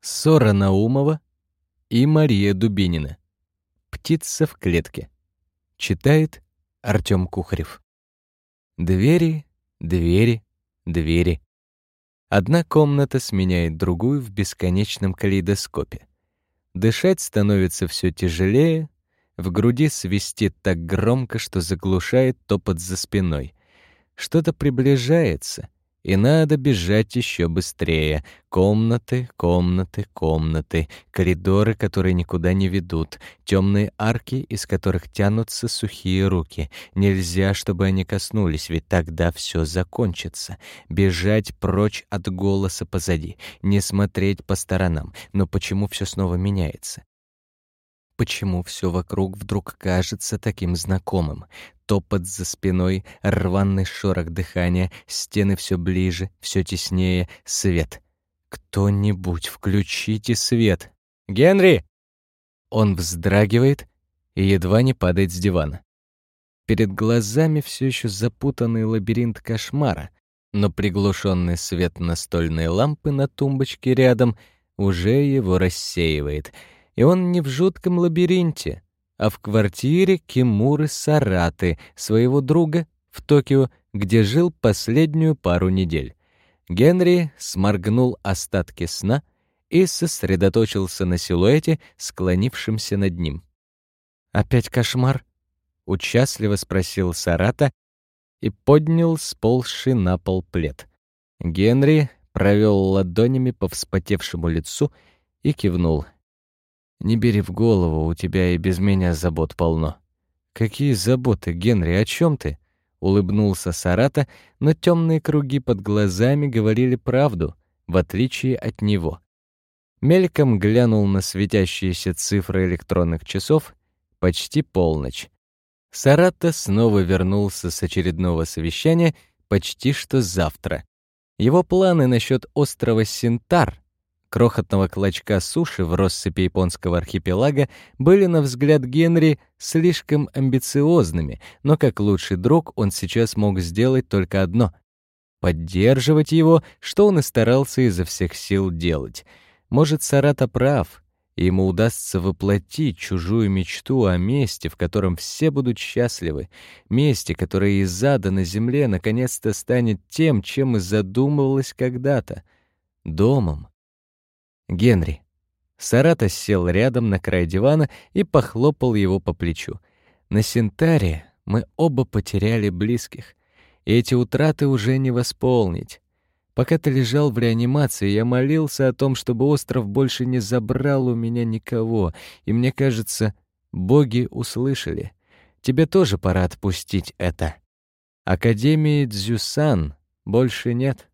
Сора Наумова и Мария Дубинина. «Птица в клетке». Читает Артём Кухарев. Двери, двери, двери. Одна комната сменяет другую в бесконечном калейдоскопе. Дышать становится все тяжелее, в груди свистит так громко, что заглушает топот за спиной. Что-то приближается, и надо бежать еще быстрее. Комнаты, комнаты, комнаты, коридоры, которые никуда не ведут, темные арки, из которых тянутся сухие руки. Нельзя, чтобы они коснулись, ведь тогда все закончится. Бежать прочь от голоса позади, не смотреть по сторонам. Но почему все снова меняется? Почему все вокруг вдруг кажется таким знакомым? Топот за спиной, рваный шорох дыхания, стены все ближе, все теснее, свет. Кто-нибудь включите свет. Генри! Он вздрагивает и едва не падает с дивана. Перед глазами все еще запутанный лабиринт кошмара, но приглушенный свет настольной лампы на тумбочке рядом уже его рассеивает — и он не в жутком лабиринте, а в квартире Кимуры Сараты, своего друга, в Токио, где жил последнюю пару недель. Генри сморгнул остатки сна и сосредоточился на силуэте, склонившемся над ним. «Опять кошмар?» — участливо спросил Сарата и поднял сползший на пол плед. Генри провел ладонями по вспотевшему лицу и кивнул — не бери в голову, у тебя и без меня забот полно. Какие заботы, Генри, о чем ты? Улыбнулся Сарата, но темные круги под глазами говорили правду, в отличие от него. Мельком глянул на светящиеся цифры электронных часов, почти полночь. Сарата снова вернулся с очередного совещания почти что завтра. Его планы насчет острова Синтар крохотного клочка суши в россыпи японского архипелага были, на взгляд Генри, слишком амбициозными, но как лучший друг он сейчас мог сделать только одно — поддерживать его, что он и старался изо всех сил делать. Может, Сарата прав, и ему удастся воплотить чужую мечту о месте, в котором все будут счастливы, месте, которое из ада на земле наконец-то станет тем, чем и задумывалось когда-то — домом. Генри. Сарата сел рядом на край дивана и похлопал его по плечу. На Синтаре мы оба потеряли близких, и эти утраты уже не восполнить. Пока ты лежал в реанимации, я молился о том, чтобы остров больше не забрал у меня никого, и мне кажется, боги услышали. Тебе тоже пора отпустить это. Академии Дзюсан больше нет.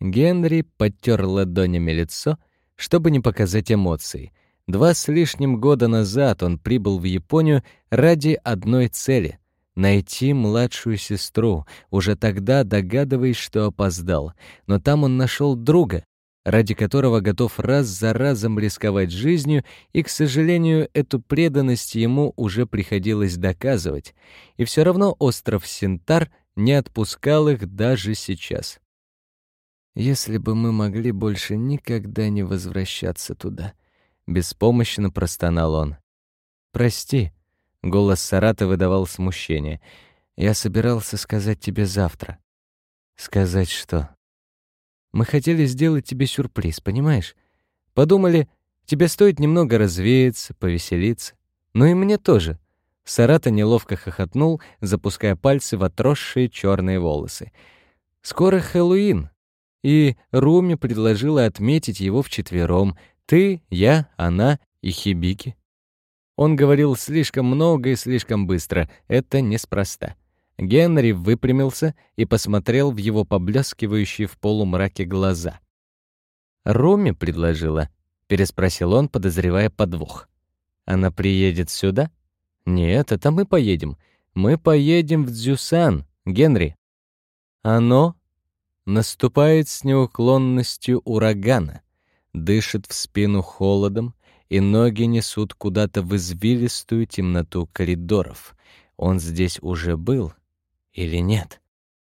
Генри подтер ладонями лицо — чтобы не показать эмоций. Два с лишним года назад он прибыл в Японию ради одной цели — найти младшую сестру, уже тогда догадываясь, что опоздал. Но там он нашел друга, ради которого готов раз за разом рисковать жизнью, и, к сожалению, эту преданность ему уже приходилось доказывать. И все равно остров Синтар не отпускал их даже сейчас. Если бы мы могли больше никогда не возвращаться туда. Беспомощно простонал он. Прости, голос Сарата выдавал смущение. Я собирался сказать тебе завтра. Сказать что? Мы хотели сделать тебе сюрприз, понимаешь? Подумали, тебе стоит немного развеяться, повеселиться. Ну и мне тоже. Сарата неловко хохотнул, запуская пальцы в отросшие черные волосы. Скоро Хэллоуин, и Руми предложила отметить его вчетвером. Ты, я, она и Хибики. Он говорил слишком много и слишком быстро. Это неспроста. Генри выпрямился и посмотрел в его поблескивающие в полумраке глаза. «Руми предложила?» — переспросил он, подозревая подвох. «Она приедет сюда?» «Нет, это мы поедем. Мы поедем в Дзюсан, Генри». «Оно наступает с неуклонностью урагана, дышит в спину холодом, и ноги несут куда-то в извилистую темноту коридоров. Он здесь уже был или нет?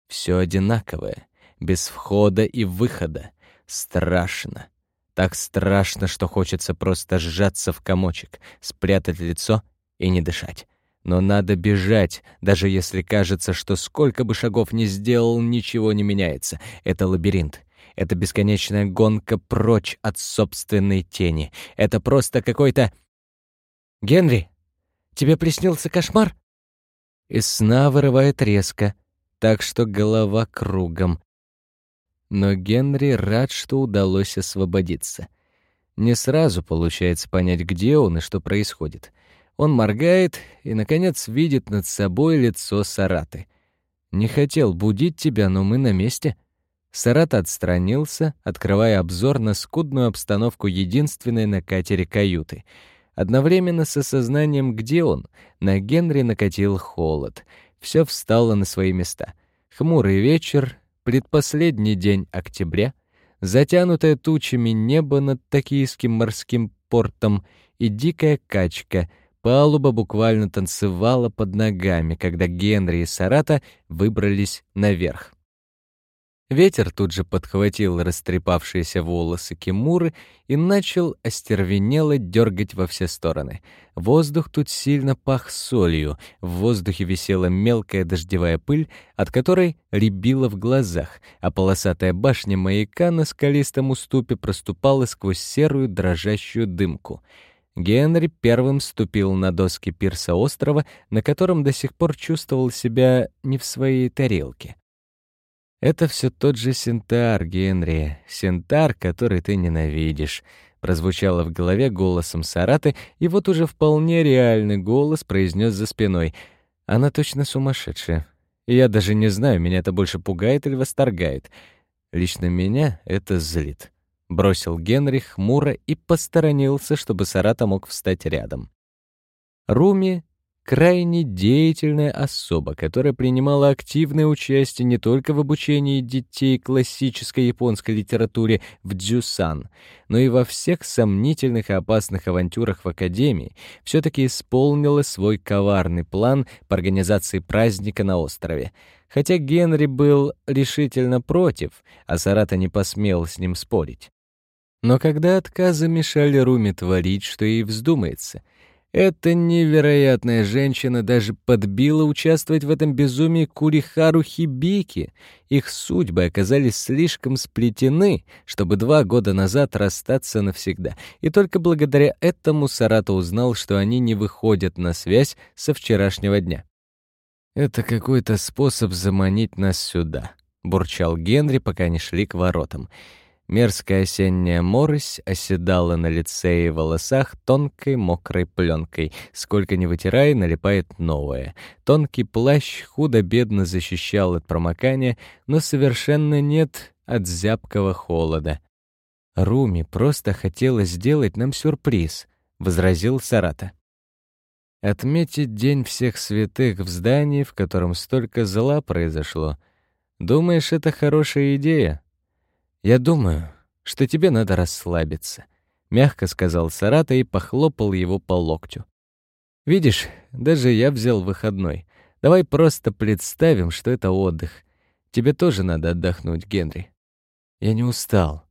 Все одинаковое, без входа и выхода. Страшно. Так страшно, что хочется просто сжаться в комочек, спрятать лицо и не дышать. Но надо бежать, даже если кажется, что сколько бы шагов ни сделал, ничего не меняется. Это лабиринт. Это бесконечная гонка прочь от собственной тени. Это просто какой-то... «Генри, тебе приснился кошмар?» Из сна вырывает резко, так что голова кругом. Но Генри рад, что удалось освободиться. Не сразу получается понять, где он и что происходит. Он моргает и, наконец, видит над собой лицо Сараты. «Не хотел будить тебя, но мы на месте». Сарат отстранился, открывая обзор на скудную обстановку единственной на катере каюты. Одновременно с осознанием, где он, на Генри накатил холод. Все встало на свои места. Хмурый вечер, предпоследний день октября, затянутое тучами небо над Токийским морским портом и дикая качка — Палуба буквально танцевала под ногами, когда Генри и Сарата выбрались наверх. Ветер тут же подхватил растрепавшиеся волосы Кимуры и начал остервенело дергать во все стороны. Воздух тут сильно пах солью, в воздухе висела мелкая дождевая пыль, от которой рябило в глазах, а полосатая башня маяка на скалистом уступе проступала сквозь серую дрожащую дымку — Генри первым ступил на доски пирса острова, на котором до сих пор чувствовал себя не в своей тарелке. «Это все тот же Синтар, Генри, Синтар, который ты ненавидишь», прозвучало в голове голосом Сараты, и вот уже вполне реальный голос произнес за спиной. «Она точно сумасшедшая. Я даже не знаю, меня это больше пугает или восторгает. Лично меня это злит» бросил Генри хмуро и посторонился, чтобы Сарата мог встать рядом. Руми — крайне деятельная особа, которая принимала активное участие не только в обучении детей классической японской литературе в Дзюсан, но и во всех сомнительных и опасных авантюрах в Академии, все-таки исполнила свой коварный план по организации праздника на острове. Хотя Генри был решительно против, а Сарата не посмел с ним спорить. Но когда отказы мешали Руми творить, что ей вздумается, эта невероятная женщина даже подбила участвовать в этом безумии Курихару Хибики. Их судьбы оказались слишком сплетены, чтобы два года назад расстаться навсегда. И только благодаря этому Сарато узнал, что они не выходят на связь со вчерашнего дня. «Это какой-то способ заманить нас сюда», — бурчал Генри, пока они шли к воротам. Мерзкая осенняя морось оседала на лице и волосах тонкой мокрой пленкой. Сколько ни вытирай, налипает новое. Тонкий плащ худо-бедно защищал от промокания, но совершенно нет от зябкого холода. «Руми просто хотела сделать нам сюрприз», — возразил Сарата. «Отметить День всех святых в здании, в котором столько зла произошло. Думаешь, это хорошая идея?» «Я думаю, что тебе надо расслабиться», — мягко сказал Сарата и похлопал его по локтю. «Видишь, даже я взял выходной. Давай просто представим, что это отдых. Тебе тоже надо отдохнуть, Генри». «Я не устал.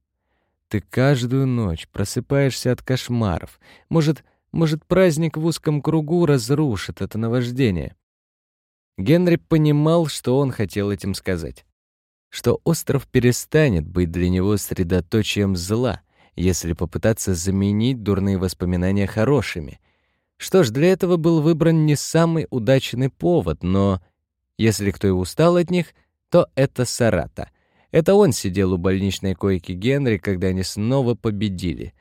Ты каждую ночь просыпаешься от кошмаров. Может, может, праздник в узком кругу разрушит это наваждение?» Генри понимал, что он хотел этим сказать что остров перестанет быть для него средоточием зла, если попытаться заменить дурные воспоминания хорошими. Что ж, для этого был выбран не самый удачный повод, но если кто и устал от них, то это Сарата. Это он сидел у больничной койки Генри, когда они снова победили.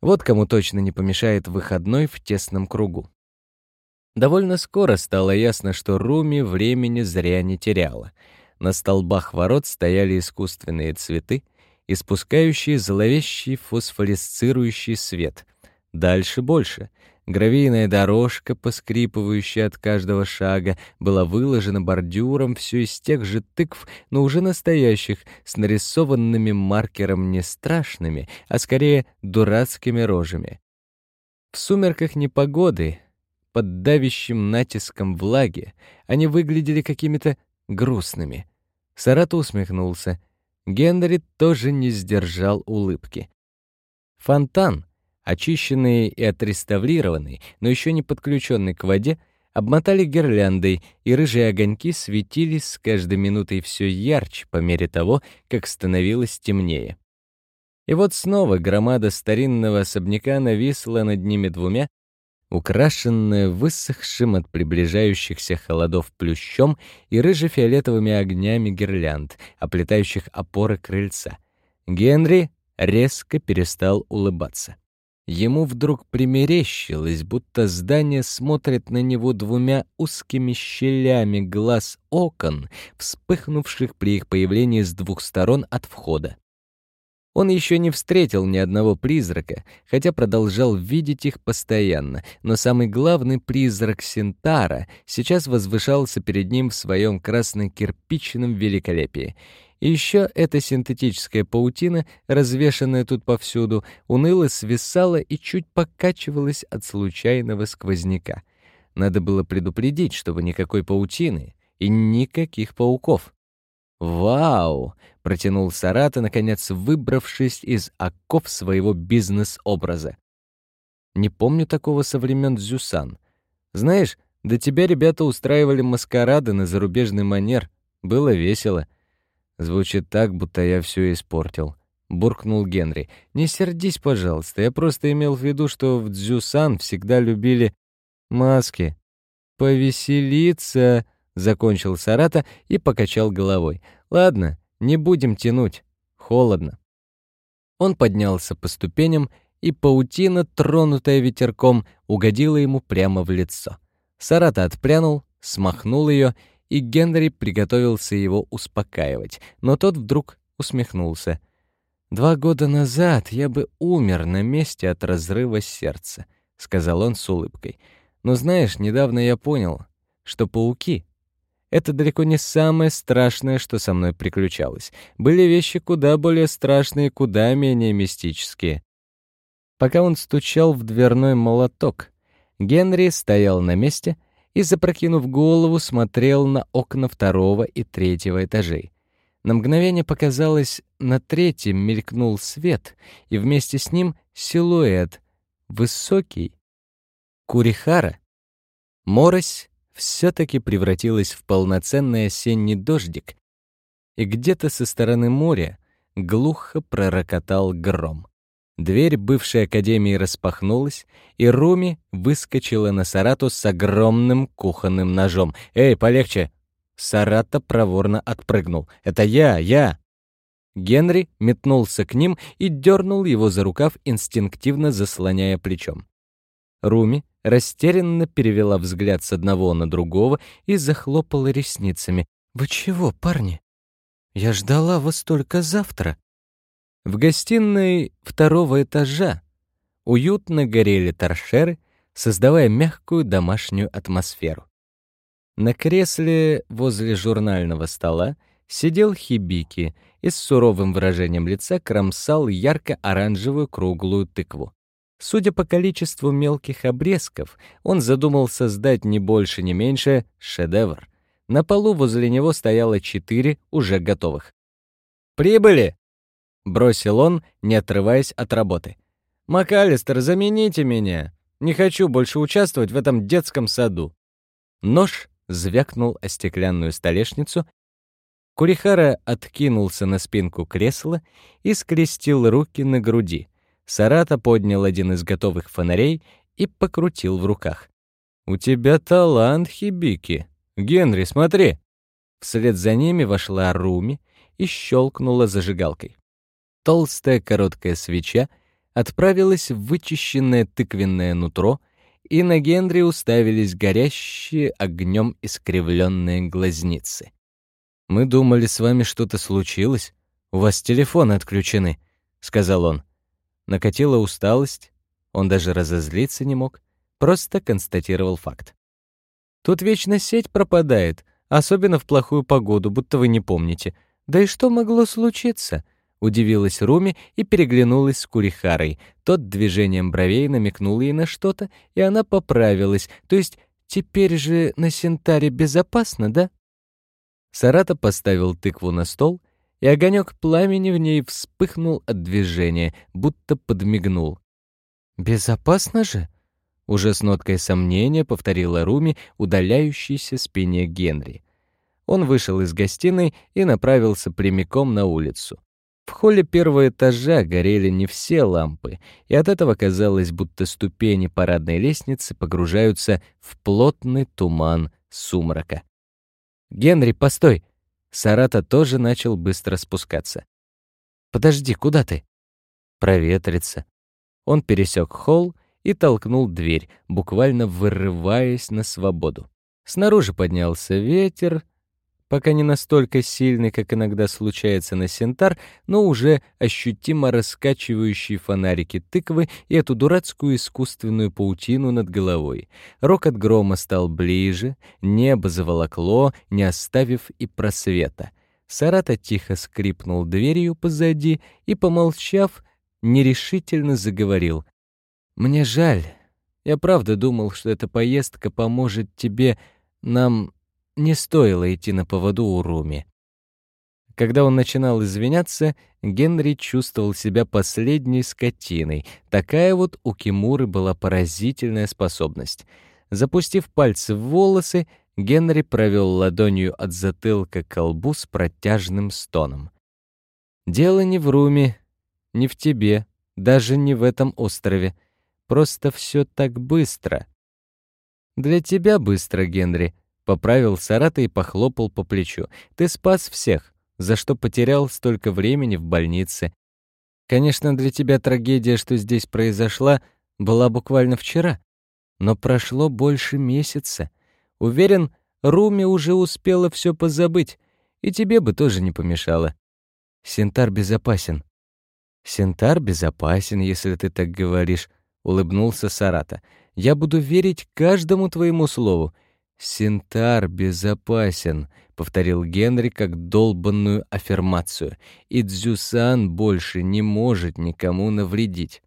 Вот кому точно не помешает выходной в тесном кругу. Довольно скоро стало ясно, что Руми времени зря не теряла — на столбах ворот стояли искусственные цветы, испускающие зловещий фосфоресцирующий свет. Дальше больше. Гравийная дорожка, поскрипывающая от каждого шага, была выложена бордюром все из тех же тыкв, но уже настоящих, с нарисованными маркером не страшными, а скорее дурацкими рожами. В сумерках непогоды, под давящим натиском влаги, они выглядели какими-то грустными — Сарат усмехнулся. Генри тоже не сдержал улыбки. Фонтан, очищенный и отреставрированный, но еще не подключенный к воде, обмотали гирляндой, и рыжие огоньки светились с каждой минутой все ярче по мере того, как становилось темнее. И вот снова громада старинного особняка нависла над ними двумя, украшенная высохшим от приближающихся холодов плющом и рыже-фиолетовыми огнями гирлянд, оплетающих опоры крыльца. Генри резко перестал улыбаться. Ему вдруг примерещилось, будто здание смотрит на него двумя узкими щелями глаз окон, вспыхнувших при их появлении с двух сторон от входа. Он еще не встретил ни одного призрака, хотя продолжал видеть их постоянно, но самый главный призрак Синтара сейчас возвышался перед ним в своем красно-кирпичном великолепии. И еще эта синтетическая паутина, развешанная тут повсюду, уныло свисала и чуть покачивалась от случайного сквозняка. Надо было предупредить, чтобы никакой паутины и никаких пауков. «Вау!» — протянул Сарата, наконец выбравшись из оков своего бизнес-образа. «Не помню такого со времен Зюсан. Знаешь, до тебя ребята устраивали маскарады на зарубежный манер. Было весело. Звучит так, будто я все испортил». — буркнул Генри. «Не сердись, пожалуйста. Я просто имел в виду, что в Дзюсан всегда любили маски. Повеселиться!» Закончил Сарата и покачал головой. Ладно, не будем тянуть. Холодно. Он поднялся по ступеням, и паутина, тронутая ветерком, угодила ему прямо в лицо. Сарата отпрянул, смахнул ее, и Генри приготовился его успокаивать, но тот вдруг усмехнулся. «Два года назад я бы умер на месте от разрыва сердца», — сказал он с улыбкой. «Но знаешь, недавно я понял, что пауки это далеко не самое страшное, что со мной приключалось. Были вещи куда более страшные, куда менее мистические. Пока он стучал в дверной молоток, Генри стоял на месте и, запрокинув голову, смотрел на окна второго и третьего этажей. На мгновение показалось, на третьем мелькнул свет, и вместе с ним силуэт, высокий. Курихара. Морось все-таки превратилась в полноценный осенний дождик, и где-то со стороны моря глухо пророкотал гром. Дверь бывшей академии распахнулась, и Руми выскочила на Сарату с огромным кухонным ножом. «Эй, полегче!» Сарата проворно отпрыгнул. «Это я, я!» Генри метнулся к ним и дернул его за рукав, инстинктивно заслоняя плечом. Руми растерянно перевела взгляд с одного на другого и захлопала ресницами. «Вы чего, парни? Я ждала вас только завтра». В гостиной второго этажа уютно горели торшеры, создавая мягкую домашнюю атмосферу. На кресле возле журнального стола сидел Хибики и с суровым выражением лица кромсал ярко-оранжевую круглую тыкву. Судя по количеству мелких обрезков, он задумал создать не больше, не меньше шедевр. На полу возле него стояло четыре уже готовых. «Прибыли!» — бросил он, не отрываясь от работы. «МакАлистер, замените меня! Не хочу больше участвовать в этом детском саду!» Нож звякнул о стеклянную столешницу. Курихара откинулся на спинку кресла и скрестил руки на груди — Сарата поднял один из готовых фонарей и покрутил в руках. «У тебя талант, Хибики! Генри, смотри!» Вслед за ними вошла Руми и щелкнула зажигалкой. Толстая короткая свеча отправилась в вычищенное тыквенное нутро, и на Генри уставились горящие огнем искривленные глазницы. «Мы думали, с вами что-то случилось. У вас телефоны отключены», — сказал он. Накатила усталость, он даже разозлиться не мог, просто констатировал факт. «Тут вечно сеть пропадает, особенно в плохую погоду, будто вы не помните. Да и что могло случиться?» Удивилась Руми и переглянулась с Курихарой. Тот движением бровей намекнул ей на что-то, и она поправилась. То есть теперь же на Сентаре безопасно, да? Сарата поставил тыкву на стол и огонек пламени в ней вспыхнул от движения, будто подмигнул. «Безопасно же?» — уже с ноткой сомнения повторила Руми, удаляющейся спине Генри. Он вышел из гостиной и направился прямиком на улицу. В холле первого этажа горели не все лампы, и от этого казалось, будто ступени парадной лестницы погружаются в плотный туман сумрака. «Генри, постой!» Сарата тоже начал быстро спускаться. «Подожди, куда ты?» «Проветриться». Он пересек холл и толкнул дверь, буквально вырываясь на свободу. Снаружи поднялся ветер, пока не настолько сильный, как иногда случается на Сентар, но уже ощутимо раскачивающий фонарики тыквы и эту дурацкую искусственную паутину над головой. Рок от грома стал ближе, небо заволокло, не оставив и просвета. Сарата тихо скрипнул дверью позади и, помолчав, нерешительно заговорил. «Мне жаль. Я правда думал, что эта поездка поможет тебе, нам не стоило идти на поводу у Руми. Когда он начинал извиняться, Генри чувствовал себя последней скотиной. Такая вот у Кимуры была поразительная способность. Запустив пальцы в волосы, Генри провел ладонью от затылка к колбу с протяжным стоном. «Дело не в Руми, не в тебе, даже не в этом острове. Просто все так быстро». «Для тебя быстро, Генри», Поправил Сарата и похлопал по плечу. «Ты спас всех, за что потерял столько времени в больнице. Конечно, для тебя трагедия, что здесь произошла, была буквально вчера. Но прошло больше месяца. Уверен, Руми уже успела все позабыть, и тебе бы тоже не помешало. Сентар безопасен». «Сентар безопасен, если ты так говоришь», — улыбнулся Сарата. «Я буду верить каждому твоему слову. «Синтар безопасен», — повторил Генри как долбанную аффирмацию, «и Дзюсан больше не может никому навредить».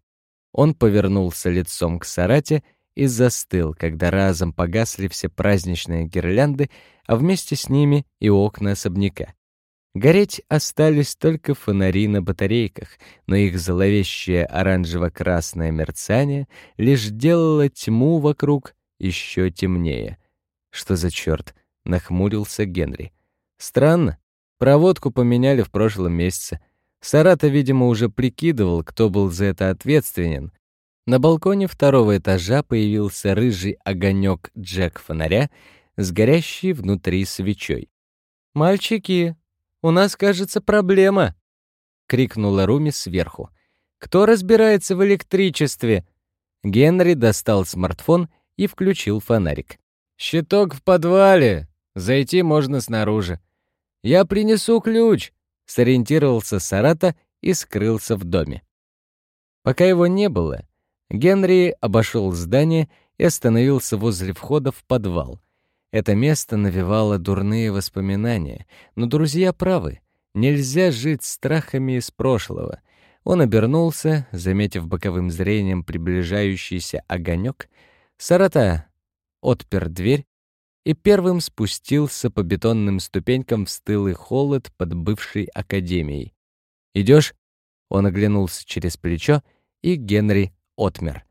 Он повернулся лицом к Сарате и застыл, когда разом погасли все праздничные гирлянды, а вместе с ними и окна особняка. Гореть остались только фонари на батарейках, но их зловещее оранжево-красное мерцание лишь делало тьму вокруг еще темнее — что за черт? Нахмурился Генри. Странно. Проводку поменяли в прошлом месяце. Сарата, видимо, уже прикидывал, кто был за это ответственен. На балконе второго этажа появился рыжий огонек Джек-фонаря с горящей внутри свечой. «Мальчики, у нас, кажется, проблема!» — крикнула Руми сверху. «Кто разбирается в электричестве?» Генри достал смартфон и включил фонарик. «Щиток в подвале. Зайти можно снаружи. Я принесу ключ», — сориентировался Сарата и скрылся в доме. Пока его не было, Генри обошел здание и остановился возле входа в подвал. Это место навевало дурные воспоминания, но друзья правы. Нельзя жить страхами из прошлого. Он обернулся, заметив боковым зрением приближающийся огонек. Сарата отпер дверь и первым спустился по бетонным ступенькам в стылый холод под бывшей академией. «Идешь?» Он оглянулся через плечо, и Генри отмер.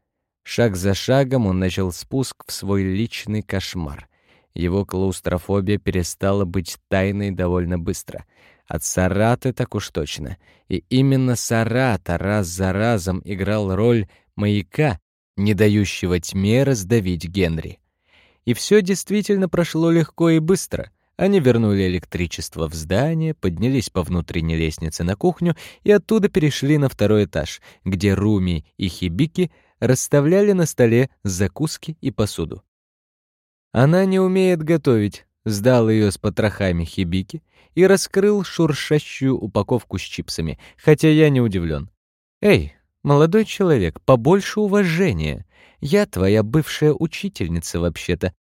Шаг за шагом он начал спуск в свой личный кошмар. Его клаустрофобия перестала быть тайной довольно быстро. От Сараты так уж точно. И именно Сарата раз за разом играл роль маяка, не дающего тьме раздавить Генри. И все действительно прошло легко и быстро. Они вернули электричество в здание, поднялись по внутренней лестнице на кухню и оттуда перешли на второй этаж, где Руми и Хибики расставляли на столе закуски и посуду. Она не умеет готовить, сдал ее с потрохами Хибики и раскрыл шуршащую упаковку с чипсами, хотя я не удивлен. «Эй, молодой человек, побольше уважения. Я твоя бывшая учительница вообще-то.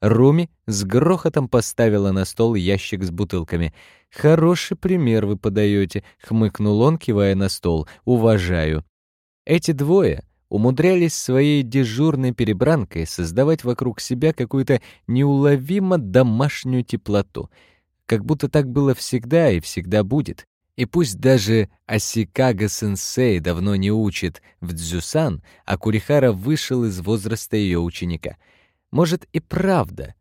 Руми с грохотом поставила на стол ящик с бутылками. «Хороший пример вы подаете», — хмыкнул он, кивая на стол. «Уважаю». Эти двое умудрялись своей дежурной перебранкой создавать вокруг себя какую-то неуловимо домашнюю теплоту. Как будто так было всегда и всегда будет. И пусть даже Асикага-сенсей давно не учит в дзюсан, а Курихара вышел из возраста ее ученика. Может и правда,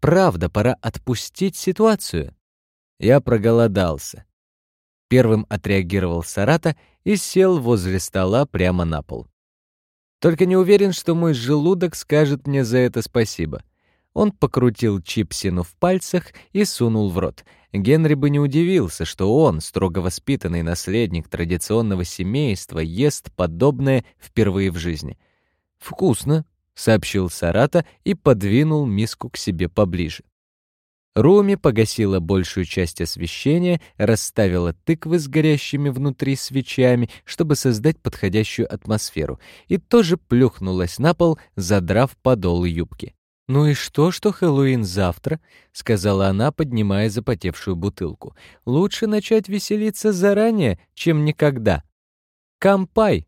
правда пора отпустить ситуацию? Я проголодался. Первым отреагировал Сарата и сел возле стола прямо на пол. Только не уверен, что мой желудок скажет мне за это спасибо. Он покрутил чипсину в пальцах и сунул в рот. Генри бы не удивился, что он, строго воспитанный наследник традиционного семейства, ест подобное впервые в жизни. «Вкусно», — сообщил Сарата и подвинул миску к себе поближе. Руми погасила большую часть освещения, расставила тыквы с горящими внутри свечами, чтобы создать подходящую атмосферу, и тоже плюхнулась на пол, задрав подол юбки. «Ну и что, что Хэллоуин завтра?» — сказала она, поднимая запотевшую бутылку. «Лучше начать веселиться заранее, чем никогда». «Кампай!»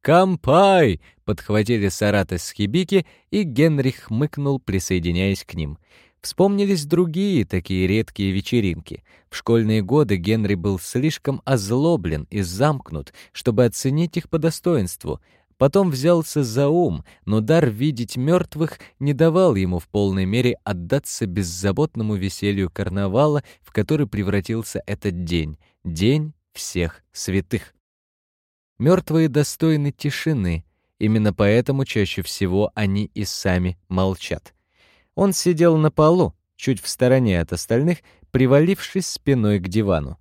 «Кампай!» — подхватили Сарата с Хибики, и Генрих хмыкнул, присоединяясь к ним. Вспомнились другие такие редкие вечеринки. В школьные годы Генри был слишком озлоблен и замкнут, чтобы оценить их по достоинству. Потом взялся за ум, но дар видеть мертвых не давал ему в полной мере отдаться беззаботному веселью карнавала, в который превратился этот день — День всех святых. Мертвые достойны тишины, именно поэтому чаще всего они и сами молчат. Он сидел на полу, чуть в стороне от остальных, привалившись спиной к дивану.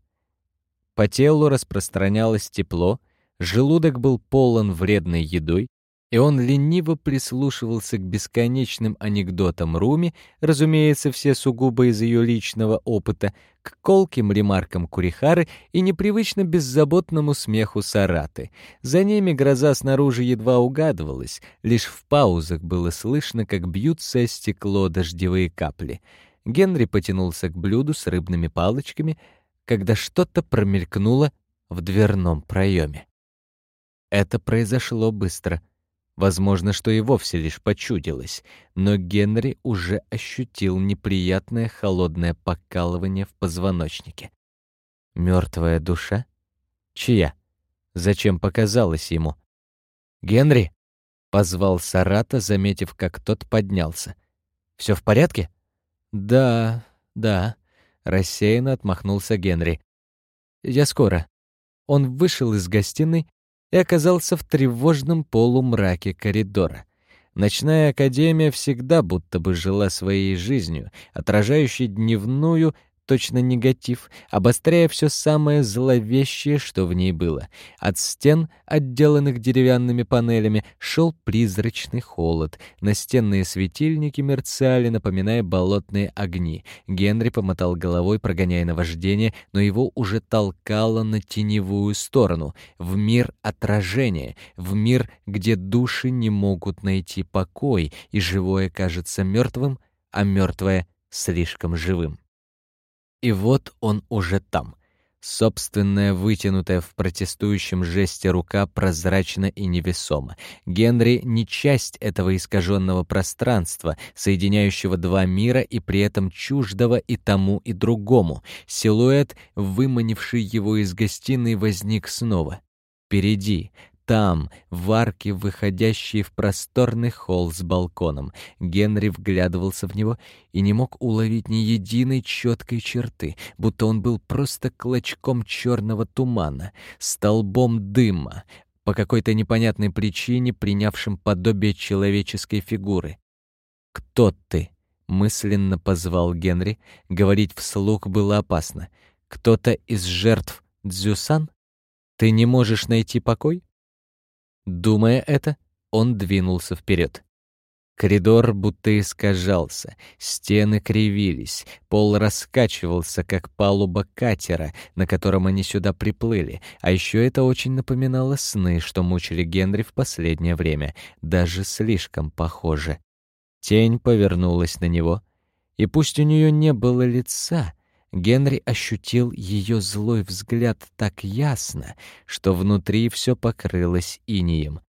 По телу распространялось тепло, желудок был полон вредной едой, и он лениво прислушивался к бесконечным анекдотам Руми, разумеется, все сугубо из ее личного опыта, к колким ремаркам Курихары и непривычно беззаботному смеху Сараты. За ними гроза снаружи едва угадывалась, лишь в паузах было слышно, как бьются о стекло дождевые капли. Генри потянулся к блюду с рыбными палочками, когда что-то промелькнуло в дверном проеме. Это произошло быстро — Возможно, что и вовсе лишь почудилось, но Генри уже ощутил неприятное холодное покалывание в позвоночнике. Мертвая душа? Чья? Зачем показалось ему? «Генри!» — позвал Сарата, заметив, как тот поднялся. «Все в порядке?» «Да, да», — рассеянно отмахнулся Генри. «Я скоро». Он вышел из гостиной и оказался в тревожном полумраке коридора. Ночная академия всегда будто бы жила своей жизнью, отражающей дневную точно негатив, обостряя все самое зловещее, что в ней было. От стен, отделанных деревянными панелями, шел призрачный холод. Настенные светильники мерцали, напоминая болотные огни. Генри помотал головой, прогоняя наваждение, но его уже толкало на теневую сторону, в мир отражения, в мир, где души не могут найти покой, и живое кажется мертвым, а мертвое — слишком живым. И вот он уже там. Собственная вытянутая в протестующем жесте рука прозрачна и невесома. Генри не часть этого искаженного пространства, соединяющего два мира и при этом чуждого и тому, и другому. Силуэт, выманивший его из гостиной, возник снова. Впереди, там, в арке, выходящей в просторный холл с балконом, Генри вглядывался в него и не мог уловить ни единой четкой черты, будто он был просто клочком черного тумана, столбом дыма, по какой-то непонятной причине принявшим подобие человеческой фигуры. «Кто ты?» — мысленно позвал Генри. Говорить вслух было опасно. «Кто-то из жертв Дзюсан? Ты не можешь найти покой?» Думая это, он двинулся вперед. Коридор будто искажался, стены кривились, пол раскачивался, как палуба катера, на котором они сюда приплыли, а еще это очень напоминало сны, что мучили Генри в последнее время, даже слишком похоже. Тень повернулась на него, и пусть у нее не было лица, Генри ощутил ее злой взгляд так ясно, что внутри все покрылось инием.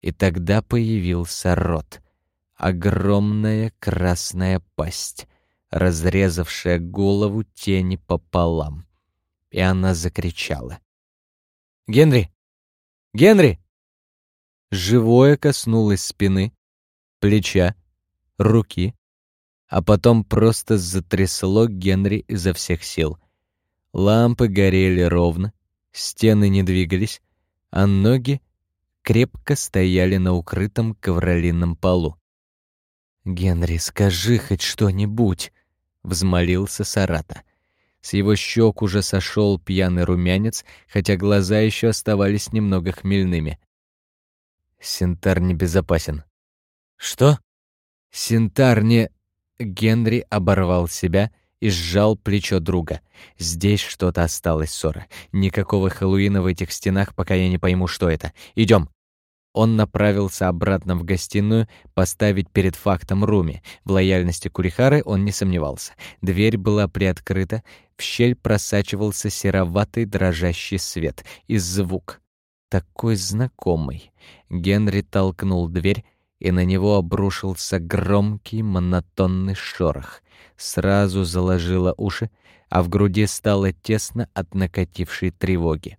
И тогда появился рот. Огромная красная пасть, разрезавшая голову тени пополам. и она закричала. «Генри! Генри!» Живое коснулось спины, плеча, руки, а потом просто затрясло Генри изо всех сил. Лампы горели ровно, стены не двигались, а ноги крепко стояли на укрытом ковролинном полу. «Генри, скажи хоть что-нибудь!» — взмолился Сарата. С его щек уже сошел пьяный румянец, хотя глаза еще оставались немного хмельными. Синтар небезопасен. «Что?» «Синтар не...» Генри оборвал себя и сжал плечо друга. «Здесь что-то осталось, Сора. Никакого Хэллоуина в этих стенах, пока я не пойму, что это. Идем. Он направился обратно в гостиную поставить перед фактом Руми. В лояльности Курихары он не сомневался. Дверь была приоткрыта, в щель просачивался сероватый дрожащий свет и звук. Такой знакомый. Генри толкнул дверь, и на него обрушился громкий монотонный шорох. Сразу заложило уши, а в груди стало тесно от накатившей тревоги.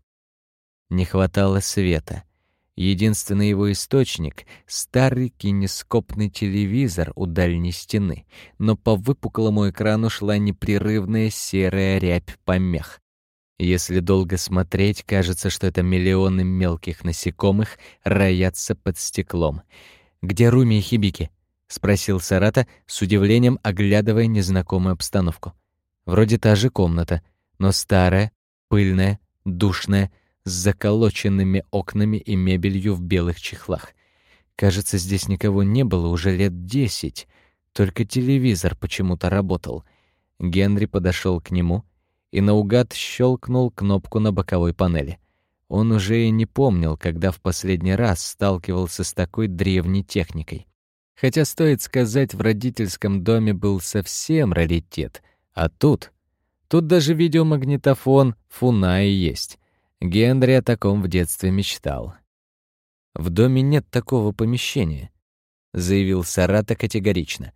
Не хватало света — Единственный его источник — старый кинескопный телевизор у дальней стены, но по выпуклому экрану шла непрерывная серая рябь помех. Если долго смотреть, кажется, что это миллионы мелких насекомых роятся под стеклом. «Где Руми и Хибики?» — спросил Сарата, с удивлением оглядывая незнакомую обстановку. Вроде та же комната, но старая, пыльная, душная — с заколоченными окнами и мебелью в белых чехлах. Кажется, здесь никого не было уже лет десять, только телевизор почему-то работал. Генри подошел к нему и наугад щелкнул кнопку на боковой панели. Он уже и не помнил, когда в последний раз сталкивался с такой древней техникой. Хотя, стоит сказать, в родительском доме был совсем раритет, а тут... Тут даже видеомагнитофон Фунаи есть. Генри о таком в детстве мечтал. «В доме нет такого помещения», — заявил Сарата категорично.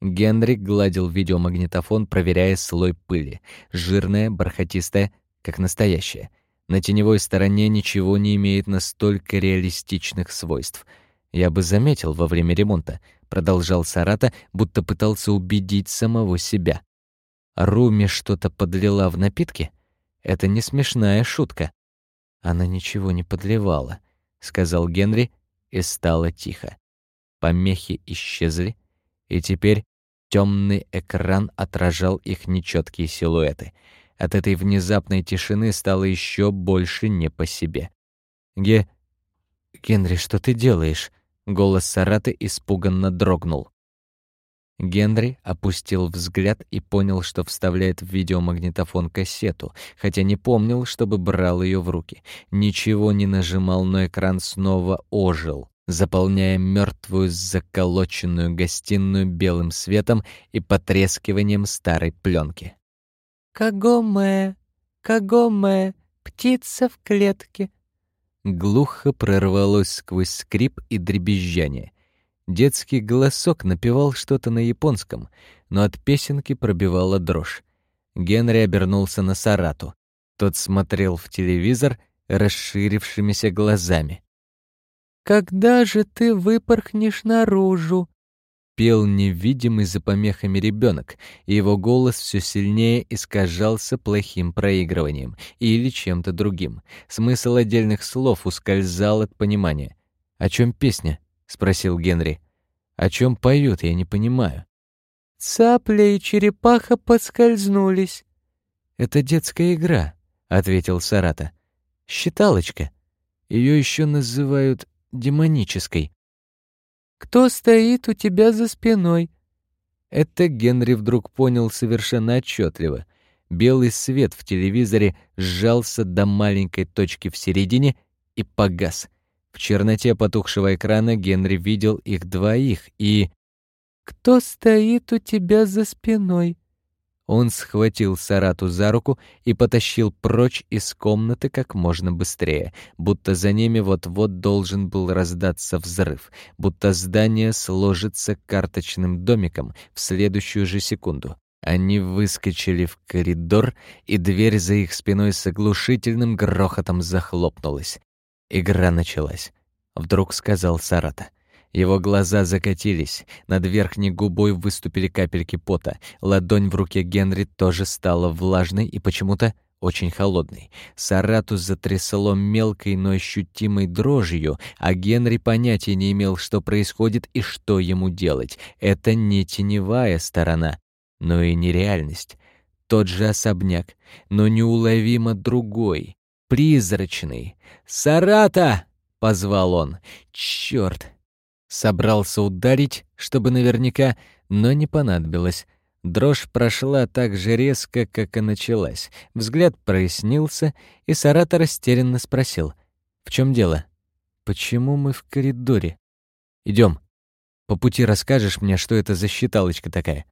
Генри гладил видеомагнитофон, проверяя слой пыли. Жирная, бархатистая, как настоящая. На теневой стороне ничего не имеет настолько реалистичных свойств. Я бы заметил во время ремонта, продолжал Сарата, будто пытался убедить самого себя. Руми что-то подлила в напитки? Это не смешная шутка. Она ничего не подливала, сказал Генри, и стало тихо. Помехи исчезли, и теперь темный экран отражал их нечеткие силуэты. От этой внезапной тишины стало еще больше не по себе. Ге Генри, что ты делаешь? Голос Сараты испуганно дрогнул. Генри опустил взгляд и понял, что вставляет в видеомагнитофон кассету, хотя не помнил, чтобы брал ее в руки. Ничего не нажимал, но экран снова ожил, заполняя мертвую заколоченную гостиную белым светом и потрескиванием старой пленки. «Кагоме, кагоме, птица в клетке!» Глухо прорвалось сквозь скрип и дребезжание. Детский голосок напевал что-то на японском, но от песенки пробивала дрожь. Генри обернулся на Сарату. Тот смотрел в телевизор расширившимися глазами. «Когда же ты выпорхнешь наружу?» Пел невидимый за помехами ребенок, и его голос все сильнее искажался плохим проигрыванием или чем-то другим. Смысл отдельных слов ускользал от понимания. «О чем песня?» — спросил Генри. «О чем поют, я не понимаю». «Цапля и черепаха подскользнулись». «Это детская игра», — ответил Сарата. «Считалочка. Ее еще называют демонической». «Кто стоит у тебя за спиной?» Это Генри вдруг понял совершенно отчетливо. Белый свет в телевизоре сжался до маленькой точки в середине и погас — в черноте потухшего экрана Генри видел их двоих и... «Кто стоит у тебя за спиной?» Он схватил Сарату за руку и потащил прочь из комнаты как можно быстрее, будто за ними вот-вот должен был раздаться взрыв, будто здание сложится карточным домиком в следующую же секунду. Они выскочили в коридор, и дверь за их спиной с оглушительным грохотом захлопнулась. Игра началась. Вдруг сказал Сарата. Его глаза закатились, над верхней губой выступили капельки пота, ладонь в руке Генри тоже стала влажной и почему-то очень холодной. Сарату затрясло мелкой, но ощутимой дрожью, а Генри понятия не имел, что происходит и что ему делать. Это не теневая сторона, но и нереальность. Тот же особняк, но неуловимо другой, призрачный. «Сарата!» — позвал он. «Чёрт!» Собрался ударить, чтобы наверняка, но не понадобилось. Дрожь прошла так же резко, как и началась. Взгляд прояснился, и Сарата растерянно спросил. «В чем дело? Почему мы в коридоре? Идем. По пути расскажешь мне, что это за считалочка такая?»